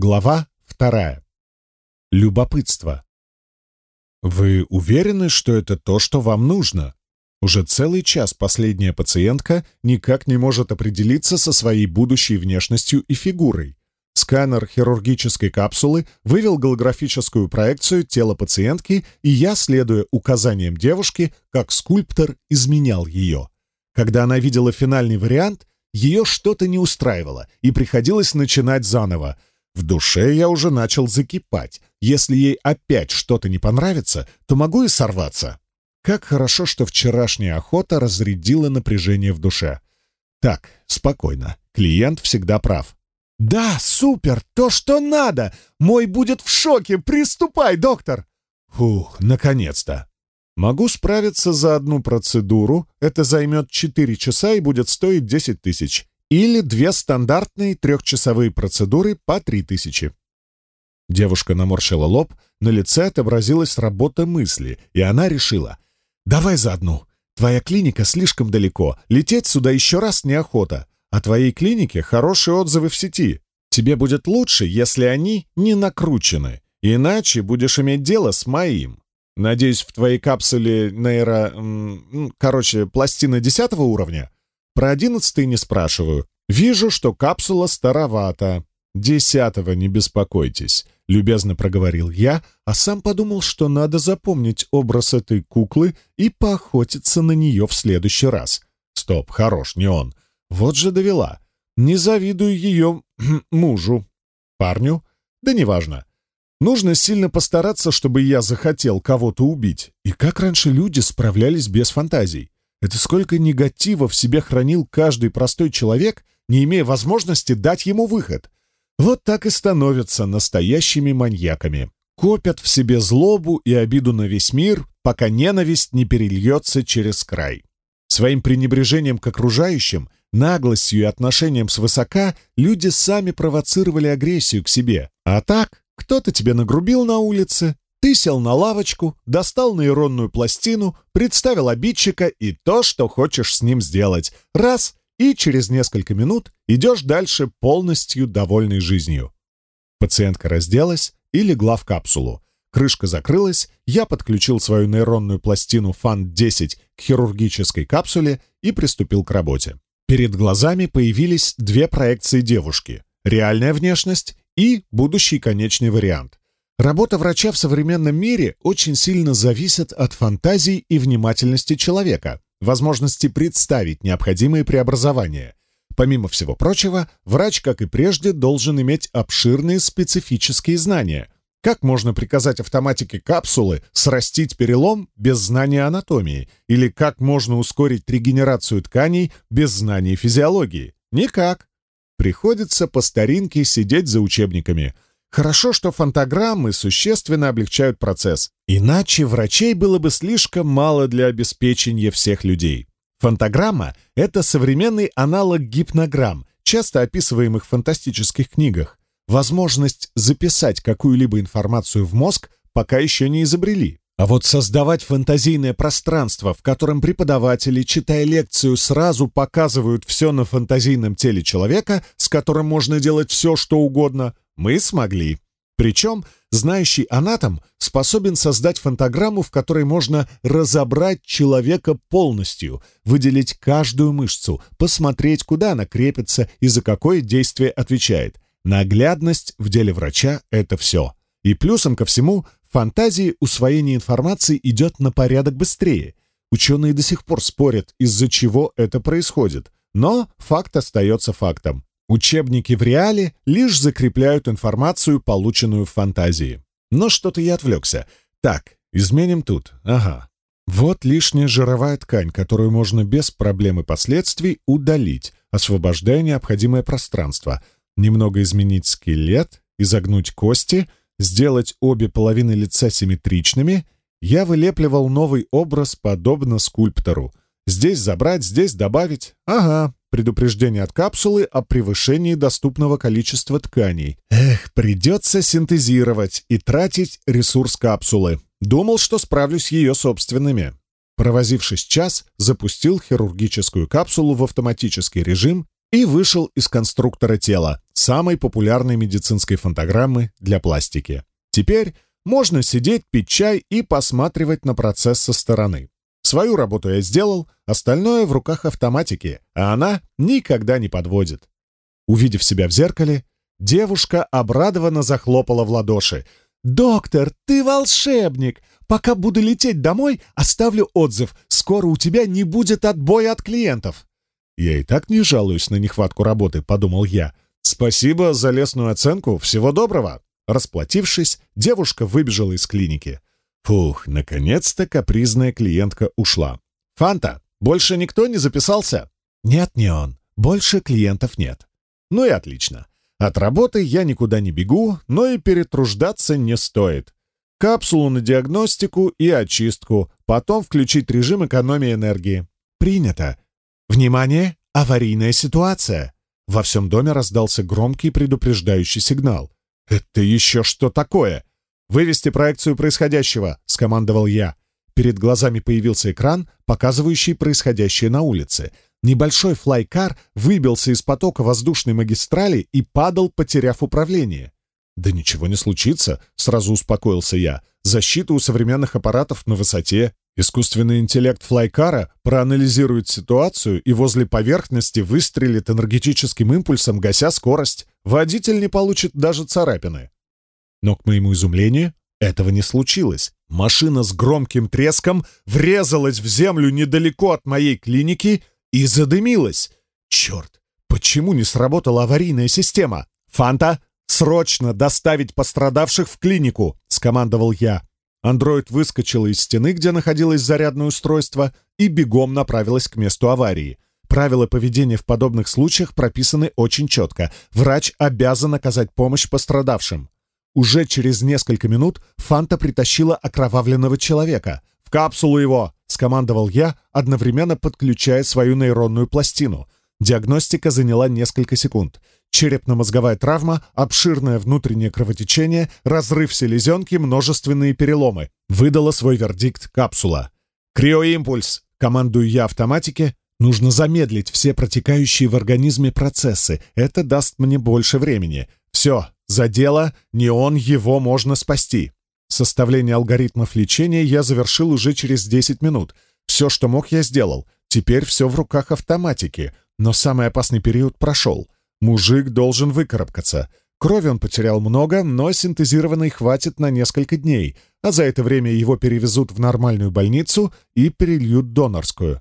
Глава вторая. Любопытство. Вы уверены, что это то, что вам нужно? Уже целый час последняя пациентка никак не может определиться со своей будущей внешностью и фигурой. Сканер хирургической капсулы вывел голографическую проекцию тела пациентки, и я, следуя указаниям девушки, как скульптор изменял ее. Когда она видела финальный вариант, ее что-то не устраивало, и приходилось начинать заново — в душе я уже начал закипать. Если ей опять что-то не понравится, то могу и сорваться. Как хорошо, что вчерашняя охота разрядила напряжение в душе. Так, спокойно. Клиент всегда прав. «Да, супер! То, что надо! Мой будет в шоке! Приступай, доктор!» «Фух, наконец-то!» «Могу справиться за одну процедуру. Это займет 4 часа и будет стоить 10 тысяч. Или две-стандартные трехчасовые процедуры по 3000. Девушка наморщила лоб, на лице отобразилась работа мысли, и она решила. «Давай за одну. Твоя клиника слишком далеко, лететь сюда еще раз неохота. О твоей клинике хорошие отзывы в сети. Тебе будет лучше, если они не накручены, иначе будешь иметь дело с моим». Надеюсь, в твоей капсуле нейро... Короче, пластина десятого уровня про одиннадцатый не спрашиваю. «Вижу, что капсула старовата». «Десятого не беспокойтесь», — любезно проговорил я, а сам подумал, что надо запомнить образ этой куклы и поохотиться на нее в следующий раз. «Стоп, хорош, не он. Вот же довела. Не завидую ее мужу. Парню? Да неважно. Нужно сильно постараться, чтобы я захотел кого-то убить. И как раньше люди справлялись без фантазий? Это сколько негатива в себе хранил каждый простой человек, не имея возможности дать ему выход. Вот так и становятся настоящими маньяками. Копят в себе злобу и обиду на весь мир, пока ненависть не перельется через край. Своим пренебрежением к окружающим, наглостью и отношением свысока люди сами провоцировали агрессию к себе. А так, кто-то тебе нагрубил на улице, Ты сел на лавочку, достал нейронную пластину, представил обидчика и то, что хочешь с ним сделать. Раз, и через несколько минут идешь дальше полностью довольной жизнью. Пациентка разделась и легла в капсулу. Крышка закрылась, я подключил свою нейронную пластину FAN-10 к хирургической капсуле и приступил к работе. Перед глазами появились две проекции девушки — реальная внешность и будущий конечный вариант. Работа врача в современном мире очень сильно зависит от фантазий и внимательности человека, возможности представить необходимые преобразования. Помимо всего прочего, врач, как и прежде, должен иметь обширные специфические знания. Как можно приказать автоматике капсулы срастить перелом без знания анатомии? Или как можно ускорить регенерацию тканей без знаний физиологии? Никак. Приходится по старинке сидеть за учебниками – Хорошо, что фонтограммы существенно облегчают процесс. Иначе врачей было бы слишком мало для обеспечения всех людей. Фонтограмма — это современный аналог гипнограмм, часто описываемых в фантастических книгах. Возможность записать какую-либо информацию в мозг пока еще не изобрели. А вот создавать фантазийное пространство, в котором преподаватели, читая лекцию, сразу показывают все на фантазийном теле человека, с которым можно делать все, что угодно, мы смогли. Причем знающий анатом способен создать фантаграмму, в которой можно разобрать человека полностью, выделить каждую мышцу, посмотреть, куда она крепится и за какое действие отвечает. Наглядность в деле врача — это все. И плюсом ко всему, в фантазии усвоение информации идет на порядок быстрее. Ученые до сих пор спорят, из-за чего это происходит. Но факт остается фактом. Учебники в реале лишь закрепляют информацию, полученную в фантазии. Но что-то я отвлекся. Так, изменим тут. Ага. Вот лишняя жировая ткань, которую можно без проблем и последствий удалить, освобождая необходимое пространство. Немного изменить скелет, изогнуть кости, сделать обе половины лица симметричными, я вылепливал новый образ подобно скульптору. Здесь забрать, здесь добавить. Ага, предупреждение от капсулы о превышении доступного количества тканей. Эх, придется синтезировать и тратить ресурс капсулы. Думал, что справлюсь ее собственными. Провозившись час, запустил хирургическую капсулу в автоматический режим и вышел из конструктора тела, самой популярной медицинской фонтограммы для пластики. Теперь можно сидеть, пить чай и посматривать на процесс со стороны. Свою работу я сделал, остальное в руках автоматики, а она никогда не подводит. Увидев себя в зеркале, девушка обрадованно захлопала в ладоши. «Доктор, ты волшебник! Пока буду лететь домой, оставлю отзыв. Скоро у тебя не будет отбоя от клиентов!» «Я и так не жалуюсь на нехватку работы», — подумал я. «Спасибо за лестную оценку. Всего доброго». Расплатившись, девушка выбежала из клиники. Фух, наконец-то капризная клиентка ушла. «Фанта, больше никто не записался?» «Нет, не он. Больше клиентов нет». «Ну и отлично. От работы я никуда не бегу, но и перетруждаться не стоит. Капсулу на диагностику и очистку, потом включить режим экономии энергии». «Принято. Внимание! Аварийная ситуация!» Во всем доме раздался громкий предупреждающий сигнал. «Это еще что такое?» «Вывести проекцию происходящего», — скомандовал я. Перед глазами появился экран, показывающий происходящее на улице. Небольшой флайкар выбился из потока воздушной магистрали и падал, потеряв управление. «Да ничего не случится», — сразу успокоился я. «Защита у современных аппаратов на высоте. Искусственный интеллект флайкара проанализирует ситуацию и возле поверхности выстрелит энергетическим импульсом, гася скорость. Водитель не получит даже царапины». Но, к моему изумлению, этого не случилось. Машина с громким треском врезалась в землю недалеко от моей клиники и задымилась. Черт, почему не сработала аварийная система? «Фанта, срочно доставить пострадавших в клинику!» — скомандовал я. Андроид выскочил из стены, где находилось зарядное устройство, и бегом направилась к месту аварии. Правила поведения в подобных случаях прописаны очень четко. Врач обязан оказать помощь пострадавшим. Уже через несколько минут Фанта притащила окровавленного человека. «В капсулу его!» — скомандовал я, одновременно подключая свою нейронную пластину. Диагностика заняла несколько секунд — Черепно-мозговая травма, обширное внутреннее кровотечение, разрыв селезенки, множественные переломы. Выдала свой вердикт капсула. «Криоимпульс!» — командую я автоматике. Нужно замедлить все протекающие в организме процессы. Это даст мне больше времени. Все, за дело, не он, его можно спасти. Составление алгоритмов лечения я завершил уже через 10 минут. Все, что мог, я сделал. Теперь все в руках автоматики. Но самый опасный период прошел. Мужик должен выкарабкаться. Крови он потерял много, но синтезированной хватит на несколько дней, а за это время его перевезут в нормальную больницу и перельют донорскую.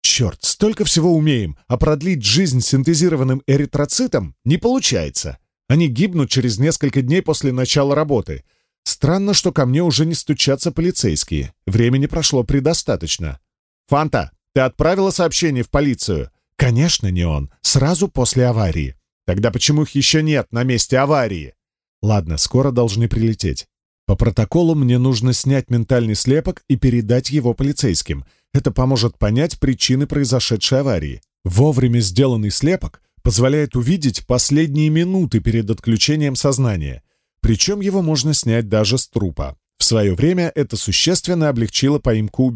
Черт, столько всего умеем, а продлить жизнь синтезированным эритроцитом не получается. Они гибнут через несколько дней после начала работы. Странно, что ко мне уже не стучатся полицейские. Времени прошло предостаточно. «Фанта, ты отправила сообщение в полицию?» «Конечно, не он. Сразу после аварии». «Тогда почему их еще нет на месте аварии?» «Ладно, скоро должны прилететь. По протоколу мне нужно снять ментальный слепок и передать его полицейским. Это поможет понять причины произошедшей аварии. Вовремя сделанный слепок позволяет увидеть последние минуты перед отключением сознания. Причем его можно снять даже с трупа. В свое время это существенно облегчило поимку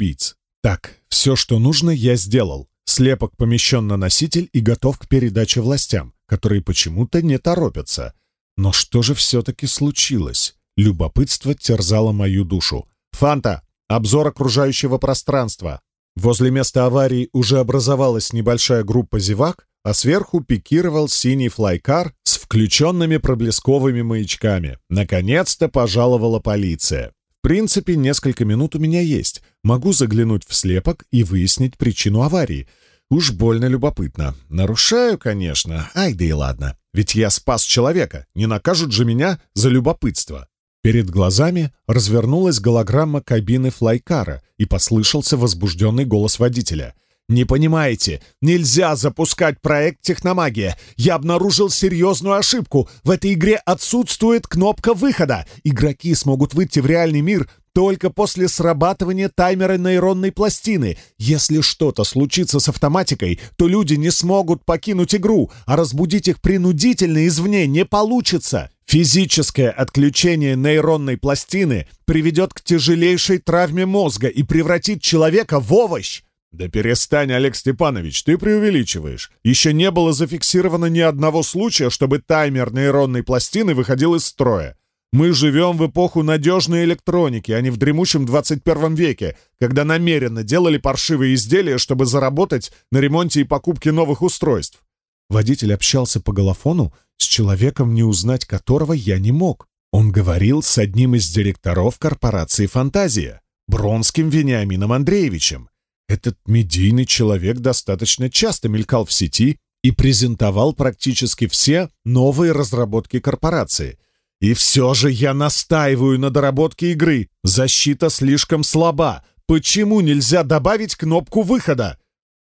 убийц. Так, все, что нужно, я сделал. Слепок помещен на носитель и готов к передаче властям, которые почему-то не торопятся. Но что же все-таки случилось? Любопытство терзало мою душу. «Фанта! Обзор окружающего пространства!» Возле места аварии уже образовалась небольшая группа зевак, а сверху пикировал синий флайкар с включенными проблесковыми маячками. Наконец-то пожаловала полиция. В принципе, несколько минут у меня есть. Могу заглянуть в слепок и выяснить причину аварии. уж больно любопытно. Нарушаю, конечно. Ай, да и ладно. Ведь я спас человека. Не накажут же меня за любопытство. Перед глазами развернулась голограмма кабины флайкара, и послышался возбужденный голос водителя — не понимаете? Нельзя запускать проект «Техномагия». Я обнаружил серьезную ошибку. В этой игре отсутствует кнопка выхода. Игроки смогут выйти в реальный мир только после срабатывания таймера нейронной пластины. Если что-то случится с автоматикой, то люди не смогут покинуть игру, а разбудить их принудительно извне не получится. Физическое отключение нейронной пластины приведет к тяжелейшей травме мозга и превратит человека в овощ. «Доперестань, Олег Степанович, ты преувеличиваешь. Еще не было зафиксировано ни одного случая, чтобы таймер нейронной пластины выходил из строя. Мы живем в эпоху надежной электроники, а не в дремучем 21 веке, когда намеренно делали паршивые изделия, чтобы заработать на ремонте и покупке новых устройств». Водитель общался по голофону с человеком, не узнать которого я не мог. Он говорил с одним из директоров корпорации «Фантазия», Бронским Вениамином Андреевичем, этот медийный человек достаточно часто мелькал в сети и презентовал практически все новые разработки корпорации. И все же я настаиваю на доработке игры. Защита слишком слаба. Почему нельзя добавить кнопку выхода?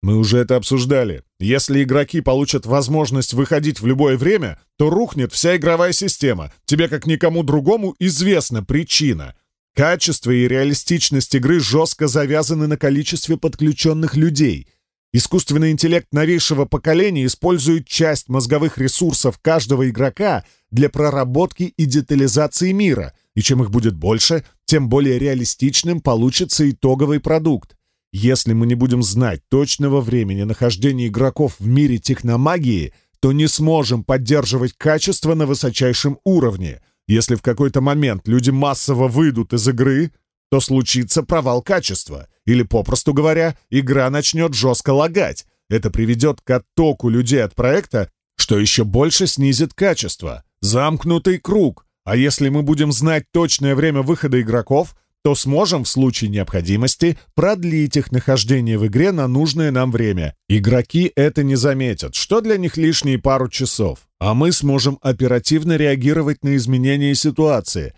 Мы уже это обсуждали. Если игроки получат возможность выходить в любое время, то рухнет вся игровая система. Тебе, как никому другому, известна причина. Качество и реалистичность игры жестко завязаны на количестве подключенных людей. Искусственный интеллект новейшего поколения использует часть мозговых ресурсов каждого игрока для проработки и детализации мира, и чем их будет больше, тем более реалистичным получится итоговый продукт. Если мы не будем знать точного времени нахождения игроков в мире техномагии, то не сможем поддерживать качество на высочайшем уровне. Если в какой-то момент люди массово выйдут из игры, то случится провал качества, или, попросту говоря, игра начнет жестко лагать. Это приведет к оттоку людей от проекта, что еще больше снизит качество. Замкнутый круг. А если мы будем знать точное время выхода игроков, то сможем в случае необходимости продлить их нахождение в игре на нужное нам время. Игроки это не заметят, что для них лишние пару часов, а мы сможем оперативно реагировать на изменения ситуации.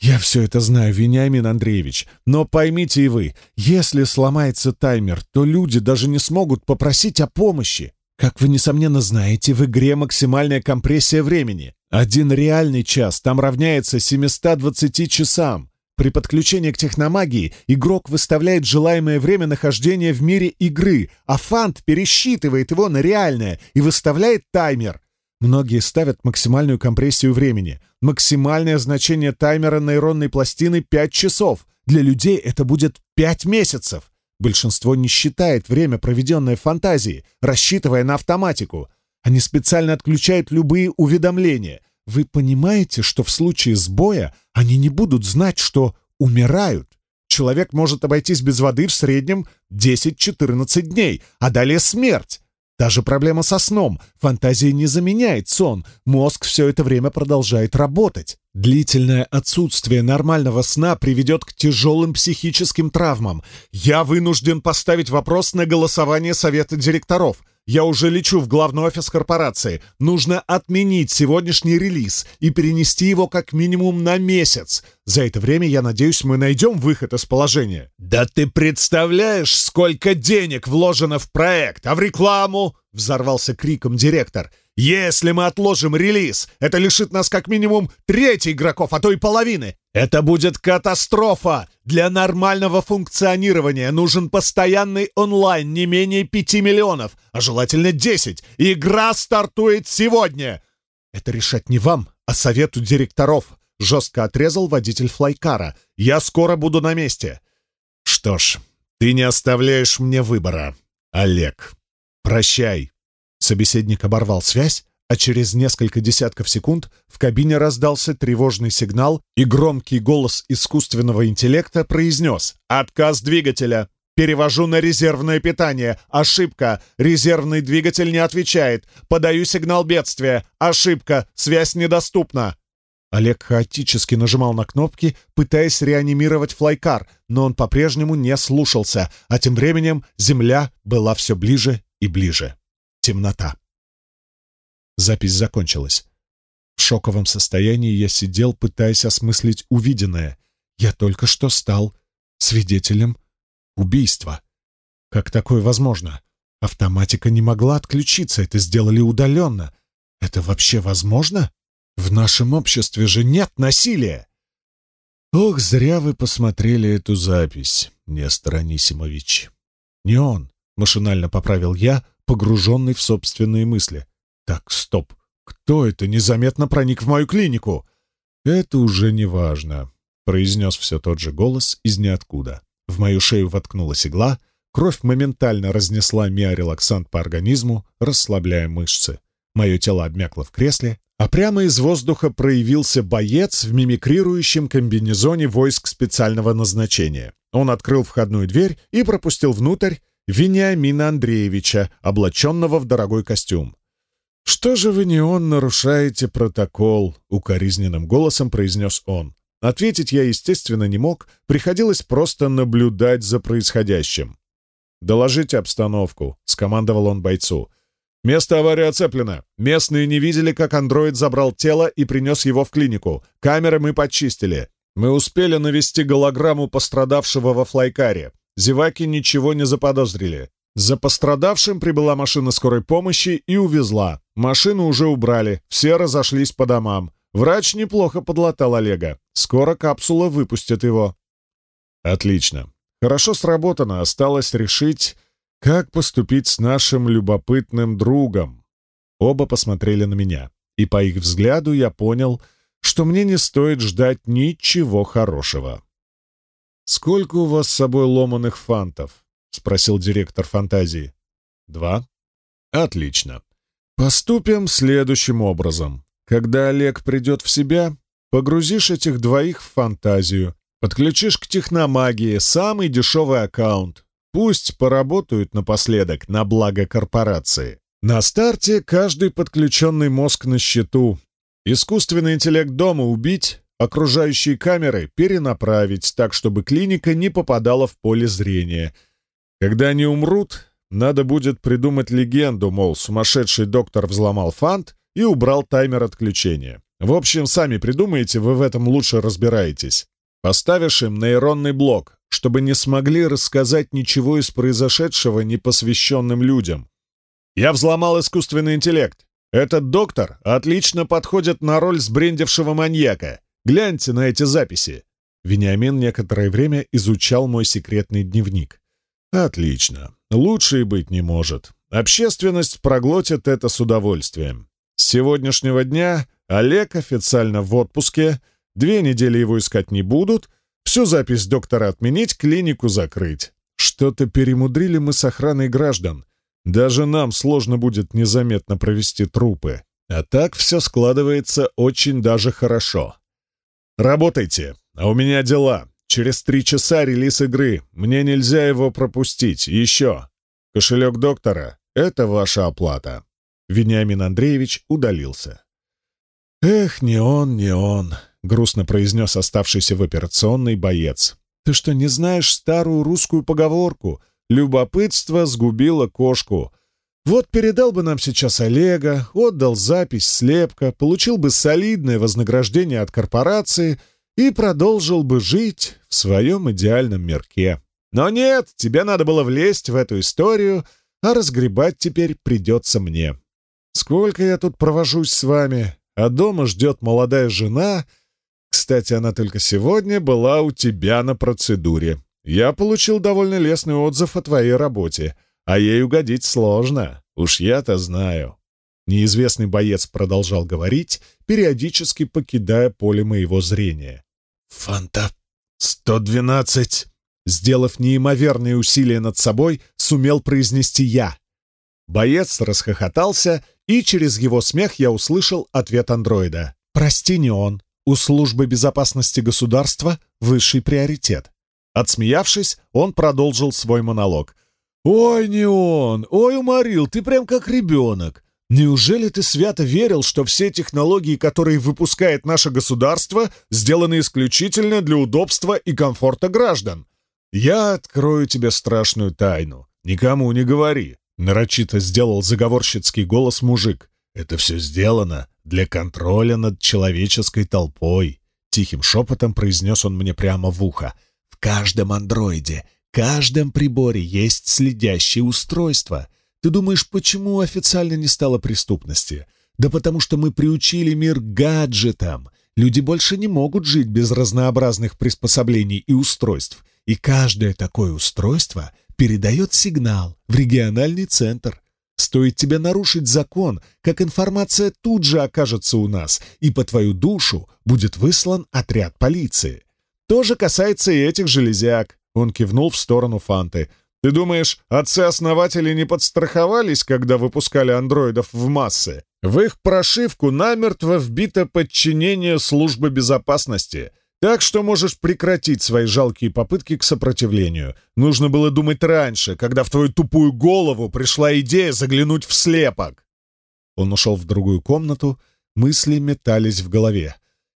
Я все это знаю, Вениамин Андреевич, но поймите и вы, если сломается таймер, то люди даже не смогут попросить о помощи. Как вы, несомненно, знаете, в игре максимальная компрессия времени. Один реальный час там равняется 720 часам. При подключении к техномагии игрок выставляет желаемое время нахождения в мире игры, а фант пересчитывает его на реальное и выставляет таймер. Многие ставят максимальную компрессию времени. Максимальное значение таймера нейронной пластины — 5 часов. Для людей это будет 5 месяцев. Большинство не считает время, проведенное в фантазии, рассчитывая на автоматику. Они специально отключают любые уведомления — вы понимаете, что в случае сбоя они не будут знать, что умирают. Человек может обойтись без воды в среднем 10-14 дней, а далее смерть. Та же проблема со сном. Фантазия не заменяет сон. Мозг все это время продолжает работать. Длительное отсутствие нормального сна приведет к тяжелым психическим травмам. Я вынужден поставить вопрос на голосование Совета директоров – Я уже лечу в главный офис корпорации. Нужно отменить сегодняшний релиз и перенести его как минимум на месяц. За это время, я надеюсь, мы найдем выход из положения». «Да ты представляешь, сколько денег вложено в проект, а в рекламу?» — взорвался криком директор. «Если мы отложим Для нормального функционирования нужен постоянный онлайн не менее 5 миллионов, а желательно 10. Игра стартует сегодня. Это решать не вам, а совету директоров, жестко отрезал водитель флайкара. Я скоро буду на месте. Что ж, ты не оставляешь мне выбора, Олег. Прощай. Собеседник оборвал связь, а через несколько десятков секунд в кабине раздался тревожный сигнал, и громкий голос искусственного интеллекта произнес «Отказ двигателя! Перевожу на резервное питание! Ошибка! Резервный двигатель не отвечает! Подаю сигнал бедствия! Ошибка! Связь недоступна!» Олег хаотически нажимал на кнопки, пытаясь реанимировать флайкар, но он по-прежнему не слушался, а тем временем земля была все ближе и ближе. Темнота. Запись закончилась. В шоковом состоянии я сидел, пытаясь осмыслить увиденное. Я только что стал свидетелем убийства. Как такое возможно? Автоматика не могла отключиться, это сделали удаленно. Это вообще возможно? В нашем обществе же нет насилия. Ох, зря вы посмотрели эту запись, Нестор Анисимович. Не он, машинально поправил я, погруженный в собственные мысли. Так, стоп. Кто это незаметно проник в мою клинику? Это уже не важно, произнес все тот же голос из ниоткуда. В мою шею воткнулась игла, кровь моментально разнесла миорелаксант по организму, расслабляя мышцы. Мое тело обмякло в кресле, а прямо из воздуха проявился боец в мимикрирующем комбинезоне войск специального назначения. Он открыл входную дверь и пропустил внутрь Вениамина Андреевича, облаченного в дорогой костюм. «Что же вы не он нарушаете протокол?» — укоризненным голосом произнес он. Ответить я, естественно, не мог, приходилось просто наблюдать за происходящим. «Доложите обстановку», — скомандовал он бойцу. «Место аварии оцеплено. Местные не видели, как андроид забрал тело и принес его в клинику. Камеры мы почистили. Мы успели навести голограмму пострадавшего во флайкаре. Зеваки ничего не заподозрили. За пострадавшим прибыла машина скорой помощи и увезла. Машину уже убрали, все разошлись по домам. Врач неплохо подлатал Олега. Скоро капсула выпустит его. Отлично. Хорошо сработано, осталось решить, как поступить с нашим любопытным другом. Оба посмотрели на меня, и по их взгляду я понял, что мне не стоит ждать ничего хорошего. «Сколько у вас с собой ломаных фантов?» — спросил директор фантазии. «Два». «Отлично. Поступим следующим образом. Когда Олег придет в себя, погрузишь этих двоих в фантазию, подключишь к техномагии самый дешевый аккаунт. Пусть поработают напоследок на благо корпорации. На старте каждый подключенный мозг на счету. Искусственный интеллект дома убить, окружающие камеры перенаправить так, чтобы клиника не попадала в поле зрения. Когда они умрут, надо будет придумать легенду, мол, сумасшедший доктор взломал фант и убрал таймер отключения. В общем, сами придумаете, вы в этом лучше разбираетесь. Поставишь им нейронный блок, чтобы не смогли рассказать ничего из произошедшего непосвященным людям. Я взломал искусственный интеллект. Этот доктор отлично подходит на роль сбрендившего маньяка. Гляньте на эти записи!» Вениамин некоторое время изучал мой секретный дневник. Отлично. Лучше и быть не может. Общественность проглотит это с удовольствием. С сегодняшнего дня Олег официально в отпуске, две недели его искать не будут, всю запись доктора отменить, клинику закрыть. Что-то перемудрили мы с охраной граждан. Даже нам сложно будет незаметно провести трупы. А так все складывается очень даже хорошо. Работайте, а у меня дела. Через три часа релиз игры. Мне нельзя его пропустить. Еще. Кошелек доктора — это ваша оплата». Вениамин Андреевич удалился. «Эх, не он, не он», — грустно произнес оставшийся в операционной боец. «Ты что, не знаешь старую русскую поговорку? Любопытство сгубило кошку. Вот передал бы нам сейчас Олега, отдал запись слепка, получил бы солидное вознаграждение от корпорации и продолжил бы жить в своем идеальном мирке. Но нет, тебе надо было влезть в эту историю, а разгребать теперь придется мне. Сколько я тут провожусь с вами, а дома ждет молодая жена. Кстати, она только сегодня была у тебя на процедуре. Я получил довольно лестный отзыв о твоей работе, а ей угодить сложно, уж я-то знаю. Неизвестный боец продолжал говорить, периодически покидая поле моего зрения. «Фанта... 112!» Сделав неимоверные усилия над собой, сумел произнести я. Боец расхохотался, и через его смех я услышал ответ андроида. «Прости, не он. У службы безопасности государства высший приоритет». Отсмеявшись, он продолжил свой монолог — «Ой, не он! Ой, уморил, ты прям как ребенок! Неужели ты свято верил, что все технологии, которые выпускает наше государство, сделаны исключительно для удобства и комфорта граждан? Я открою тебе страшную тайну. Никому не говори. Нарочито сделал заговорщицкий голос мужик. Это все сделано для контроля над человеческой толпой. Тихим шепотом произнес он мне прямо в ухо. В каждом андроиде, каждом приборе есть следящее устройство — ты думаешь, почему официально не стало преступности? Да потому что мы приучили мир гаджетам. Люди больше не могут жить без разнообразных приспособлений и устройств. И каждое такое устройство передает сигнал в региональный центр. Стоит тебе нарушить закон, как информация тут же окажется у нас, и по твою душу будет выслан отряд полиции. То же касается и этих железяк. Он кивнул в сторону Фанты. Ты думаешь, отцы-основатели не подстраховались, когда выпускали андроидов в массы? В их прошивку намертво вбито подчинение службы безопасности. Так что можешь прекратить свои жалкие попытки к сопротивлению. Нужно было думать раньше, когда в твою тупую голову пришла идея заглянуть в слепок. Он ушел в другую комнату, мысли метались в голове.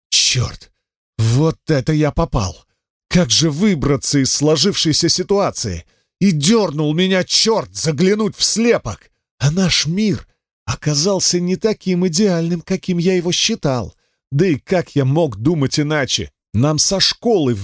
«Черт! Вот это я попал! Как же выбраться из сложившейся ситуации!» И дернул меня черт заглянуть в слепок! А наш мир оказался не таким идеальным, каким я его считал. Да и как я мог думать иначе? Нам со школы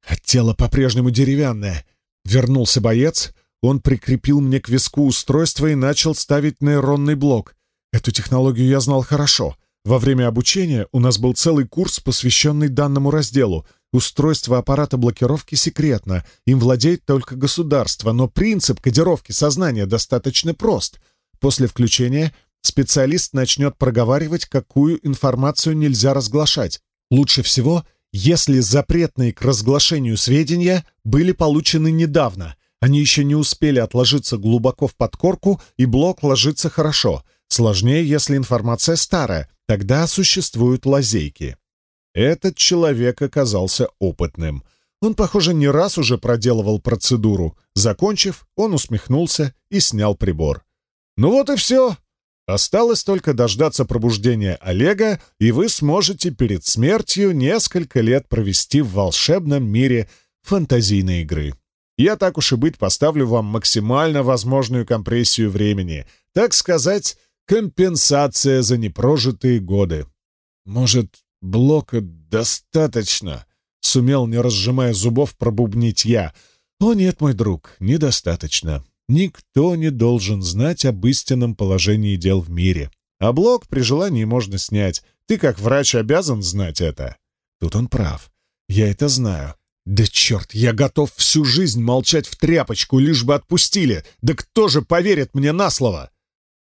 вбивают в голову, что мы победили преступность, победили бедность, работа, и все будет хорошо. Любая мечта может осуществиться. Тьфу, заговорил слоганами корпорации. Не о том думаю. Что за препарат мне ввели? Сколько уже прошло времени? А тело по-прежнему деревянное. Вернулся боец. Он прикрепил мне к виску устройство и начал ставить нейронный блок. Эту технологию я знал хорошо. Во время обучения у нас был целый курс, посвященный данному разделу. Устройство аппарата блокировки секретно, им владеет только государство, но принцип кодировки сознания достаточно прост. После включения специалист начнет проговаривать, какую информацию нельзя разглашать. Лучше всего, если запретные к разглашению сведения были получены недавно. Они еще не успели отложиться глубоко в подкорку, и блок ложится хорошо. Сложнее, если информация старая, Тогда существуют лазейки. Этот человек оказался опытным. Он, похоже, не раз уже проделывал процедуру. Закончив, он усмехнулся и снял прибор. «Ну вот и все. Осталось только дождаться пробуждения Олега, и вы сможете перед смертью несколько лет провести в волшебном мире фантазийной игры. Я так уж и быть поставлю вам максимально возможную компрессию времени, так сказать, компенсация за непрожитые годы. Может, блока достаточно? Сумел, не разжимая зубов, пробубнить я. О нет, мой друг, недостаточно. Никто не должен знать об истинном положении дел в мире. А блок при желании можно снять. Ты, как врач, обязан знать это. Тут он прав. Я это знаю. Да черт, я готов всю жизнь молчать в тряпочку, лишь бы отпустили. Да кто же поверит мне на слово?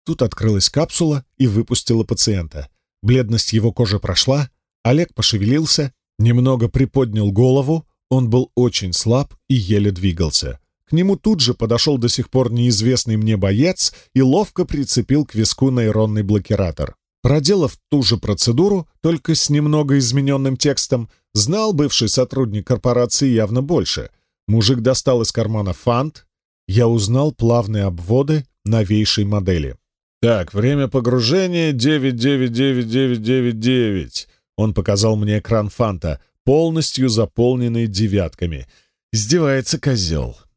Тут открылась капсула и выпустила пациента. Бледность его кожи прошла, Олег пошевелился, немного приподнял голову, он был очень слаб и еле двигался. К нему тут же подошел до сих пор неизвестный мне боец и ловко прицепил к виску нейронный блокиратор. Проделав ту же процедуру, только с немного измененным текстом, знал бывший сотрудник корпорации явно больше. Мужик достал из кармана фант. Я узнал плавные обводы новейшей модели. «Так, время погружения 999999». Он показал мне экран фанта, полностью заполненный девятками. Издевается козел. «Таймер отключаем».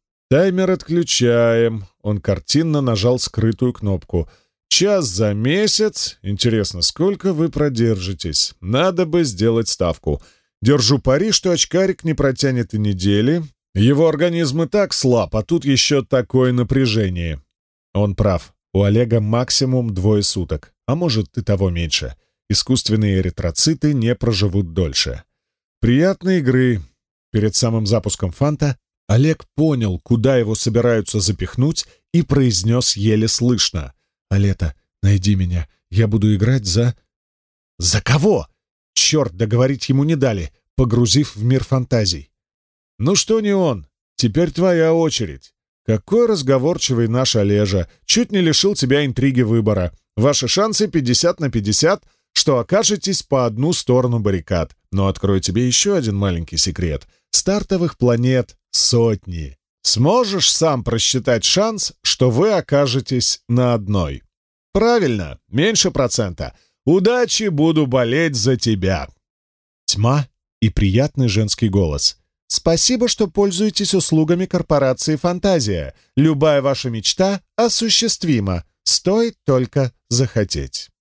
Он картинно нажал скрытую кнопку. «Час за месяц. Интересно, сколько вы продержитесь? Надо бы сделать ставку. Держу пари, что очкарик не протянет и недели. Его организм и так слаб, а тут еще такое напряжение». Он прав. У Олега максимум двое суток, а может и того меньше. Искусственные эритроциты не проживут дольше. Приятной игры. Перед самым запуском фанта Олег понял, куда его собираются запихнуть, и произнес еле слышно. «Алета, найди меня. Я буду играть за...» «За кого?» Черт, договорить ему не дали, погрузив в мир фантазий. «Ну что не он? Теперь твоя очередь. Какой разговорчивый наш Олежа! Чуть не лишил тебя интриги выбора. Ваши шансы 50 на 50, что окажетесь по одну сторону баррикад. Но открою тебе еще один маленький секрет. стартовых планет сотни. Сможешь сам просчитать шанс, что вы окажетесь на одной? Правильно, меньше процента. Удачи, буду болеть за тебя. Тьма и приятный женский голос. Спасибо, что пользуетесь услугами корпорации «Фантазия». Любая ваша мечта осуществима. Стоит только захотеть.